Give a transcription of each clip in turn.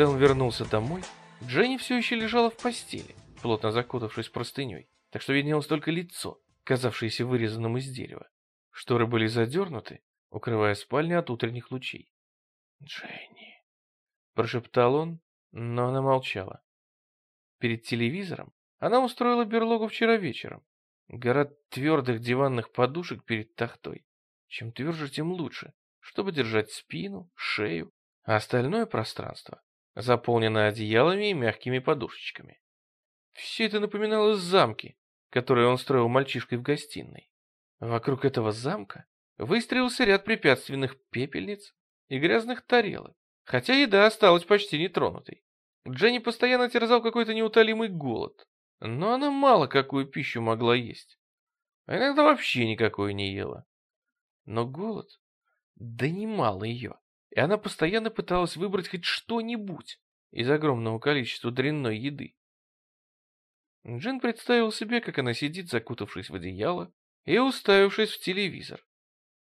Когда он вернулся домой, Дженни все еще лежала в постели, плотно закутавшись простыней, так что виднелось только лицо, казавшееся вырезанным из дерева. Шторы были задернуты, укрывая спальню от утренних лучей. «Дженни», — прошептал он, но она молчала. Перед телевизором она устроила берлогу вчера вечером. Гора твердых диванных подушек перед тахтой. Чем тверже, тем лучше, чтобы держать спину, шею, а остальное пространство заполненное одеялами и мягкими подушечками. Все это напоминало замки, которые он строил мальчишкой в гостиной. Вокруг этого замка выстроился ряд препятственных пепельниц и грязных тарелок, хотя еда осталась почти нетронутой. Дженни постоянно терзал какой-то неутолимый голод, но она мало какую пищу могла есть, а иногда вообще никакой не ела. Но голод донимал ее, и она постоянно пыталась выбрать хоть что-нибудь из огромного количества дрянной еды. Джин представил себе, как она сидит, закутавшись в одеяло и уставившись в телевизор,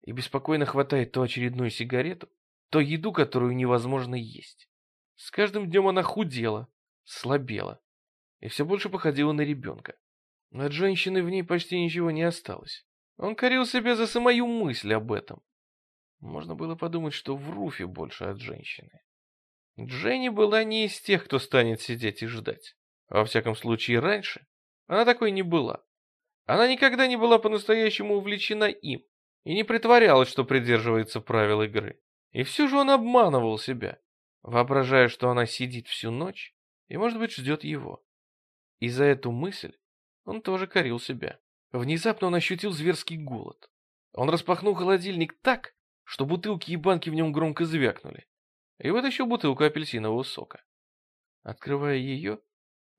и беспокойно хватает то очередную сигарету, то еду, которую невозможно есть. С каждым днем она худела, слабела и все больше походила на ребенка. От женщины в ней почти ничего не осталось. Он корил себя за самую мысль об этом. Можно было подумать, что в Руфе больше от женщины. Дженни была не из тех, кто станет сидеть и ждать. Во всяком случае, раньше она такой не была. Она никогда не была по-настоящему увлечена им и не притворялась, что придерживается правил игры. И все же он обманывал себя, воображая, что она сидит всю ночь и, может быть, ждет его. И за эту мысль он тоже корил себя. Внезапно он ощутил зверский голод. Он распахнул холодильник так, что бутылки и банки в нем громко звякнули, и вытащил бутылку апельсинового сока. Открывая ее,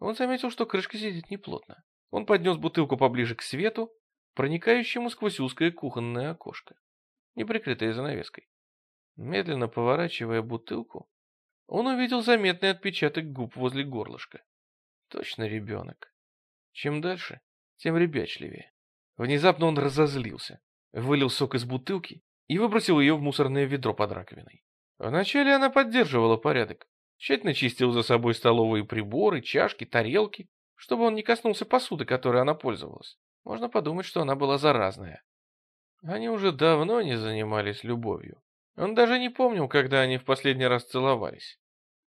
он заметил, что крышка сидит неплотно. Он поднес бутылку поближе к свету, проникающему сквозь узкое кухонное окошко, не прикрытое занавеской. Медленно поворачивая бутылку, он увидел заметный отпечаток губ возле горлышка. Точно ребенок. Чем дальше, тем ребячливее. Внезапно он разозлился, вылил сок из бутылки и выбросил ее в мусорное ведро под раковиной. Вначале она поддерживала порядок, тщательно чистила за собой столовые приборы, чашки, тарелки, чтобы он не коснулся посуды, которой она пользовалась. Можно подумать, что она была заразная. Они уже давно не занимались любовью. Он даже не помнил, когда они в последний раз целовались.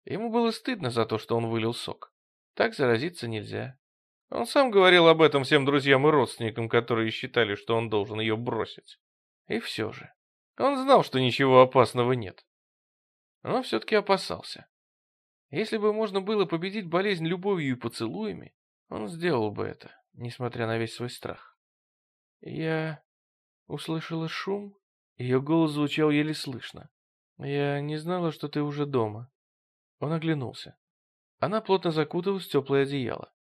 Ему было стыдно за то, что он вылил сок. Так заразиться нельзя. Он сам говорил об этом всем друзьям и родственникам, которые считали, что он должен ее бросить. И все же. Он знал, что ничего опасного нет. Но все-таки опасался. Если бы можно было победить болезнь любовью и поцелуями, он сделал бы это, несмотря на весь свой страх. Я услышала шум, ее голос звучал еле слышно. Я не знала, что ты уже дома. Он оглянулся. Она плотно закуталась в теплое одеяло.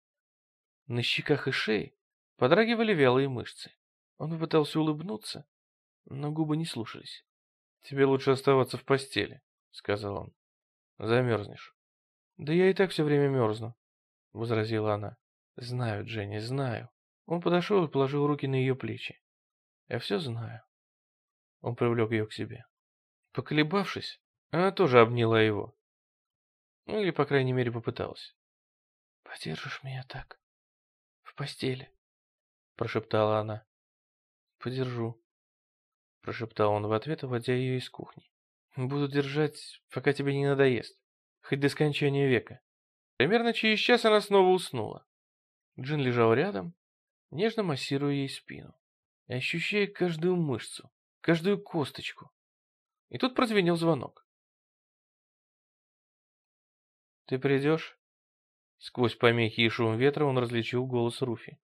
На щеках и шее подрагивали вялые мышцы. Он попытался улыбнуться, но губы не слушались. «Тебе лучше оставаться в постели», — сказал он. «Замерзнешь». «Да я и так все время мерзну», — возразила она. «Знаю, Дженни, знаю». Он подошел и положил руки на ее плечи. «Я все знаю». Он привлек ее к себе. Поколебавшись, она тоже обняла его. Ну или, по крайней мере, попыталась. «Подержишь меня так? В постели?» Прошептала она. «Подержу», прошептал он в ответ, уводя ее из кухни. «Буду держать, пока тебе не надоест, хоть до скончания века». Примерно через час она снова уснула. Джин лежал рядом, нежно массируя ей спину, ощущая каждую мышцу, каждую косточку. И тут прозвенел звонок. «Ты придешь?» Сквозь помехи и шум ветра он различил голос Руфи.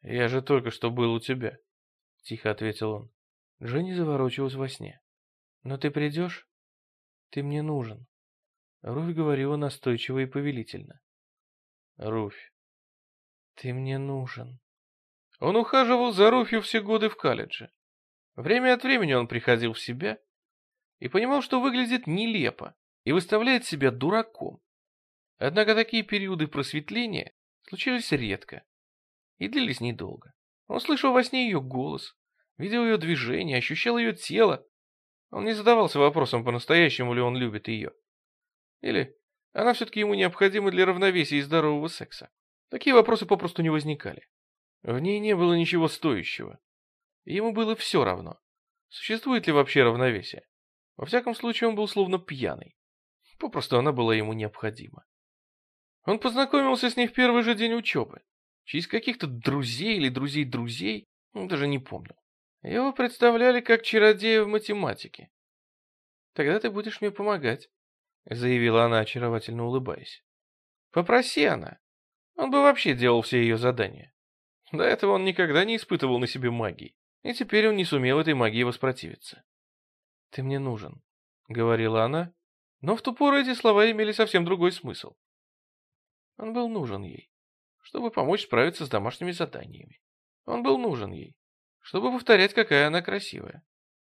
«Я же только что был у тебя», — тихо ответил он. Женя заворочилась во сне. «Но ты придешь? Ты мне нужен». Руфь говорила настойчиво и повелительно. «Руфь, ты мне нужен». Он ухаживал за Руфью все годы в колледже. Время от времени он приходил в себя и понимал, что выглядит нелепо и выставляет себя дураком. Однако такие периоды просветления случались редко и длились недолго. Он слышал во сне ее голос, видел ее движение, ощущал ее тело. Он не задавался вопросом, по-настоящему ли он любит ее. Или она все-таки ему необходима для равновесия и здорового секса. Такие вопросы попросту не возникали. В ней не было ничего стоящего. Ему было все равно, существует ли вообще равновесие. Во всяком случае, он был словно пьяный. Попросту она была ему необходима. Он познакомился с ней в первый же день учебы. Через каких-то друзей или друзей-друзей, ну, даже не помню. Его представляли как чародея в математике. «Тогда ты будешь мне помогать», — заявила она, очаровательно улыбаясь. «Попроси она. Он бы вообще делал все ее задания. До этого он никогда не испытывал на себе магии, и теперь он не сумел этой магии воспротивиться. «Ты мне нужен», — говорила она, но в ту пору эти слова имели совсем другой смысл. Он был нужен ей, чтобы помочь справиться с домашними заданиями. Он был нужен ей, чтобы повторять, какая она красивая.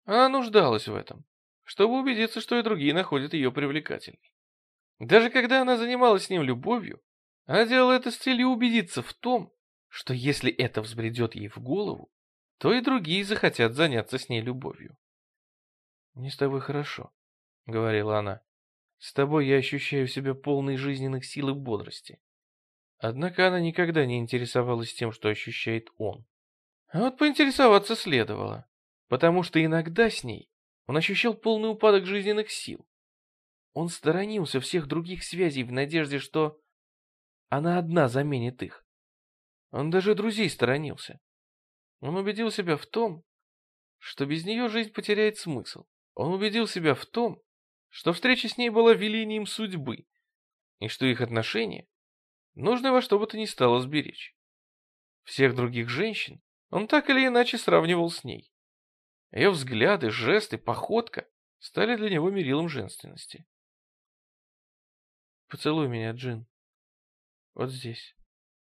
Она нуждалась в этом, чтобы убедиться, что и другие находят ее привлекательной. Даже когда она занималась с ним любовью, она делала это с целью убедиться в том, что если это взбредет ей в голову, то и другие захотят заняться с ней любовью. «Мне с тобой хорошо», — говорила она. «С тобой я ощущаю себя полной жизненных сил и бодрости». Однако она никогда не интересовалась тем, что ощущает он. А вот поинтересоваться следовало, потому что иногда с ней он ощущал полный упадок жизненных сил. Он сторонился всех других связей в надежде, что она одна заменит их. Он даже друзей сторонился. Он убедил себя в том, что без нее жизнь потеряет смысл. Он убедил себя в том, что встреча с ней была велением судьбы, и что их отношения нужно во что бы то ни стало сберечь. Всех других женщин он так или иначе сравнивал с ней. Ее взгляды, жесты, походка стали для него мерилом женственности. «Поцелуй меня, Джин. Вот здесь,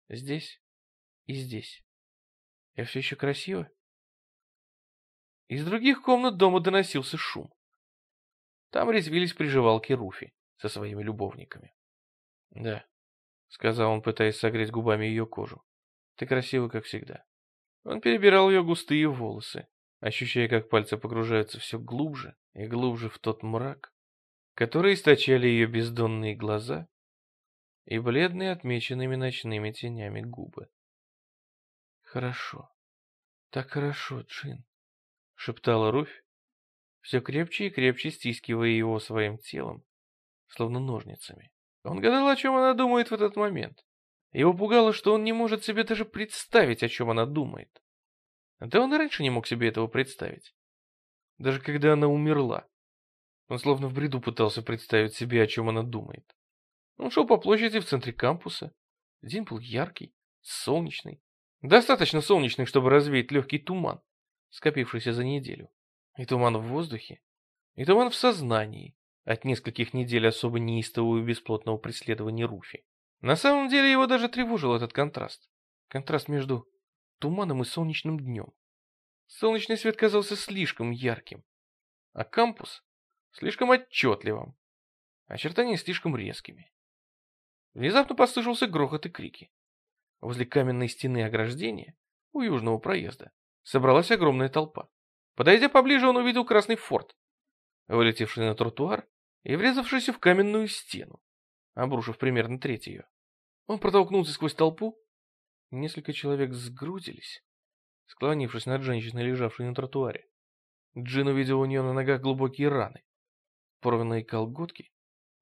здесь и здесь. Я все еще красива?» Из других комнат дома доносился шум. Там резвились приживалки Руфи со своими любовниками. «Да», — сказал он, пытаясь согреть губами ее кожу, — «ты красива, как всегда». Он перебирал ее густые волосы, ощущая, как пальцы погружаются все глубже и глубже в тот мрак, который источали ее бездонные глаза и бледные отмеченными ночными тенями губы. «Хорошо, так хорошо, Джин», шептала Руфь, все крепче и крепче стискивая его своим телом, словно ножницами. Он гадал, о чем она думает в этот момент. Его пугало, что он не может себе даже представить, о чем она думает. Да он и раньше не мог себе этого представить. Даже когда она умерла. Он словно в бреду пытался представить себе, о чем она думает. Он шел по площади в центре кампуса. День был яркий, солнечный. Достаточно солнечный, чтобы развеять легкий туман скопившийся за неделю. И туман в воздухе, и туман в сознании от нескольких недель особо неистового и бесплотного преследования Руфи. На самом деле его даже тревожил этот контраст. Контраст между туманом и солнечным днем. Солнечный свет казался слишком ярким, а кампус слишком отчетливым, очертания слишком резкими. Внезапно послышался грохот и крики. Возле каменной стены ограждения у южного проезда собралась огромная толпа. Подойдя поближе, он увидел красный форт, вылетевший на тротуар и врезавшийся в каменную стену, обрушив примерно треть ее. Он протолкнулся сквозь толпу. Несколько человек сгрудились, склонившись над женщиной, лежавшей на тротуаре. Джин увидел у нее на ногах глубокие раны, порванные колготки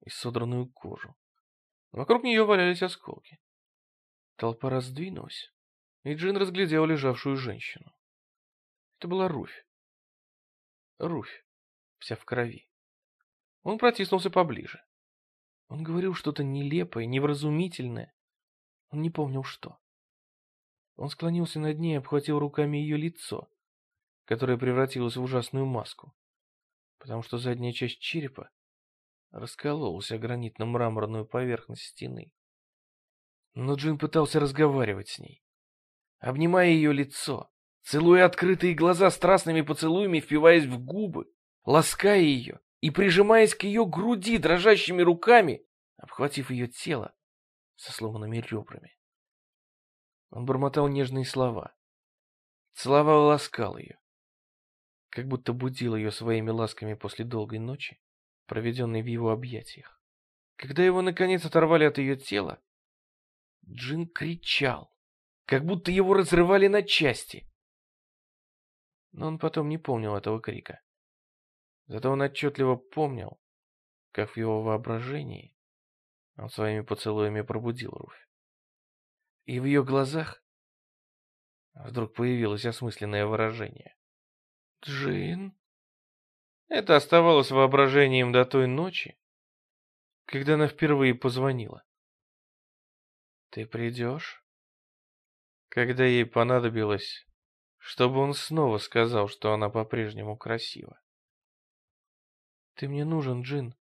и содранную кожу. Вокруг нее валялись осколки. Толпа раздвинулась, и Джин разглядел лежавшую женщину. Это была Руфь. Руфь, вся в крови. Он протиснулся поближе. Он говорил что-то нелепое, невразумительное. Он не помнил что. Он склонился над ней и обхватил руками ее лицо, которое превратилось в ужасную маску, потому что задняя часть черепа раскололась о гранитно-мраморную поверхность стены. Но Джин пытался разговаривать с ней. обнимая ее лицо, целуя открытые глаза страстными поцелуями, впиваясь в губы, лаская ее и прижимаясь к ее груди дрожащими руками, обхватив ее тело со сломанными ребрами. Он бормотал нежные слова, целовал и ласкал ее, как будто будил ее своими ласками после долгой ночи, проведенной в его объятиях. Когда его наконец оторвали от ее тела, Джин кричал, как будто его разрывали на части. Но он потом не помнил этого крика. Зато он отчетливо помнил, как в его воображении он своими поцелуями пробудил Руфь. И в ее глазах вдруг появилось осмысленное выражение. «Джин?» Это оставалось воображением до той ночи, когда она впервые позвонила. «Ты придешь?» Когда ей понадобилось, чтобы он снова сказал, что она по-прежнему красива. «Ты мне нужен, Джин».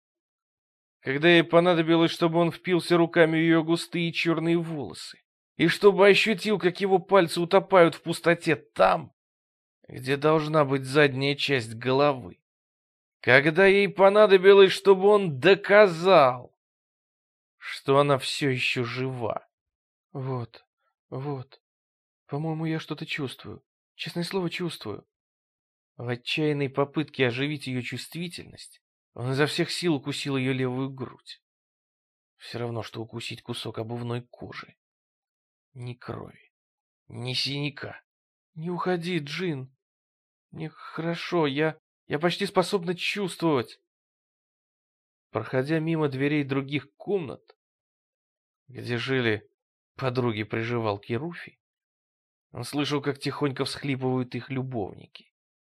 Когда ей понадобилось, чтобы он впился руками в ее густые черные волосы, и чтобы ощутил, как его пальцы утопают в пустоте там, где должна быть задняя часть головы. Когда ей понадобилось, чтобы он доказал, что она все еще жива. Вот, вот. По-моему, я что-то чувствую. Честное слово, чувствую. В отчаянной попытке оживить ее чувствительность, он изо всех сил укусил ее левую грудь. Все равно, что укусить кусок обувной кожи. Ни крови, ни синяка. Не уходи, Джин. Мне хорошо, я... я почти способна чувствовать. Проходя мимо дверей других комнат, где жили подруги приживалки Руфи, он слышал, как тихонько всхлипывают их любовники.